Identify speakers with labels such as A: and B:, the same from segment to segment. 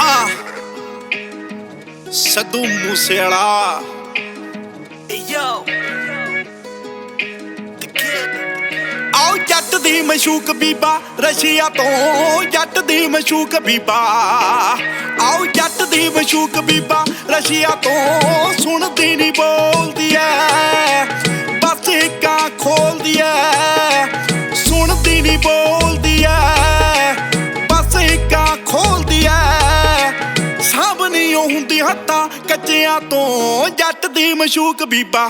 A: ਆ। ਸੱਦੂ
B: the kid.
A: ਆਓ ਜੱਟ ਦੀ ਮਸ਼ੂਕ ਬੀਬਾ ਰਸ਼ੀਆ ਤੋਂ ਜੱਟ ਦੀ ਮਸ਼ੂਕ ਬੀਬਾ। ਆਓ ਜੱਟ ਦੀ ਮਸ਼ੂਕ ਬੀਬਾ ਰਸ਼ੀਆ ਤੋਂ ਸੁਣਦੀ ਨਹੀਂ ਬੋਲਦੀ ਐ। ਹੱਥਾਂ ਕੱਚਿਆਂ ਤੋਂ ਜੱਟ ਦੀ ਮਸ਼ੂਕ ਬੀਬਾ।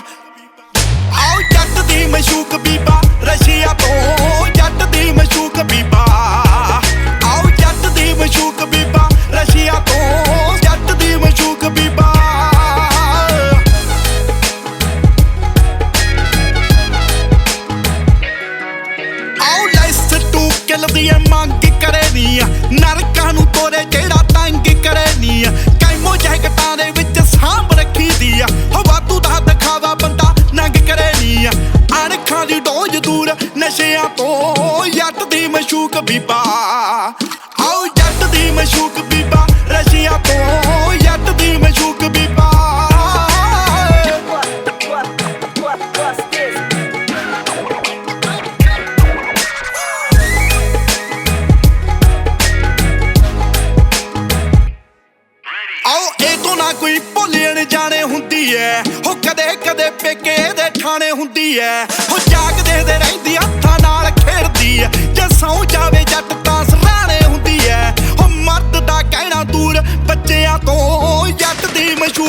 A: ਆਓ ਜੱਟ ਦੀ ਮਸ਼ੂਕ ਬੀਬਾ, ਰਸ਼ੀਆ ਤੋਂ ਜੱਟ ਦੀ ਮਸ਼ੂਕ ਬੀਬਾ। ਆਓ ਜੱਟ ਦੀ ਮਸ਼ੂਕ ਬੀਬਾ, ਰਸ਼ੀਆ ਤੋਂ ਜੱਟ ਦੀ ਮਸ਼ੂਕ ਬੀਬਾ। ਆਓ ਲੈਸ ਟੂ ਕਿਲ ਐ ਮੰਗ ਕਰੇ ਦੀਆਂ ਨਰਕਾਂ ਨੂੰ ਤੋਰੇ ਜਿਹੜਾ ਮਸ਼ੂਕ ਬੀਬਾ। ਆਓ ਜੱਟ ਦੀ ਮਸ਼ੂਕ ਬੀਬਾ, ਰਸ਼ੀਆ ਤੋਂ ਜੱਟ ਦੀ ਮਸ਼ੂਕ ਬੀਬਾ। ਇਹ ਤੋਂ ਨਾ ਕੋਈ ਭੁੱਲਣ ਜਾਣੇ ਹੁੰਦੀ ਐ। ਹੋ ਕਦੇ ਕਦੇ ਪੇਕੇ ਦੇ ਠਾਣੇ ਹੁੰਦੀ ਐ। ਹੋ ਜਾਗਦੇ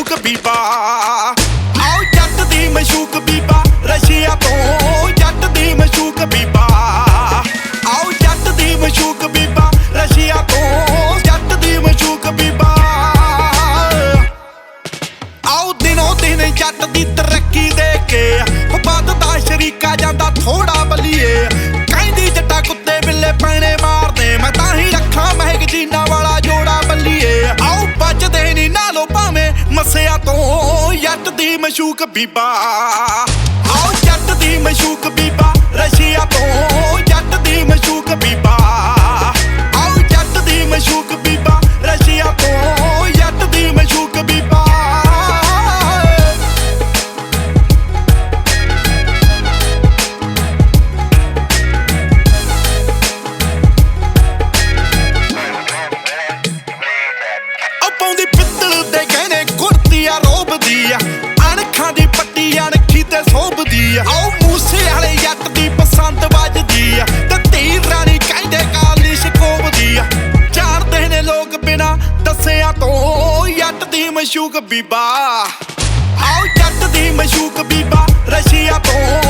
A: ਮਸ਼ੂਕ ਬੀਬਾ। ਆਓ ਜੱਟ ਦੀ ਮਸ਼ੂਕ ਬੀਬਾ, ਰਸ਼ੀਆ ਤੋਂ ਜੱਟ ਦੀ ਮਸ਼ੂਕ ਬੀਬਾ। ਆਓ ਜੱਟ ਦੀ ਮਸ਼ੂਕ ਬੀਬਾ, ਰਸ਼ੀਆ ਤੋਂ ਜੱਟ ਦੀ ਮਸ਼ੂਕ ਬੀਬਾ। ਆਓ ਦਿਨੋ ਦਿਨ ਜੱਟ ਦੀ ਤਰੱਕੀ ਦੇ ਕੇ ਵੱਧਦਾ ਸ਼ਰੀਕਾ ਜਾਂਦਾ ਥੋੜਾ ਮਸ਼ੂਕ ਬੀਬਾ। ਆਓ ਜੱਟ ਦੀ ਮਸ਼ੂਕ ਬੀਬਾ। ਆਓ ਜੱਟ ਦੀ ਮਸ਼ੂਕ ਬੀਬਾ ਰਸ਼ੀਆ ਤੋਂ।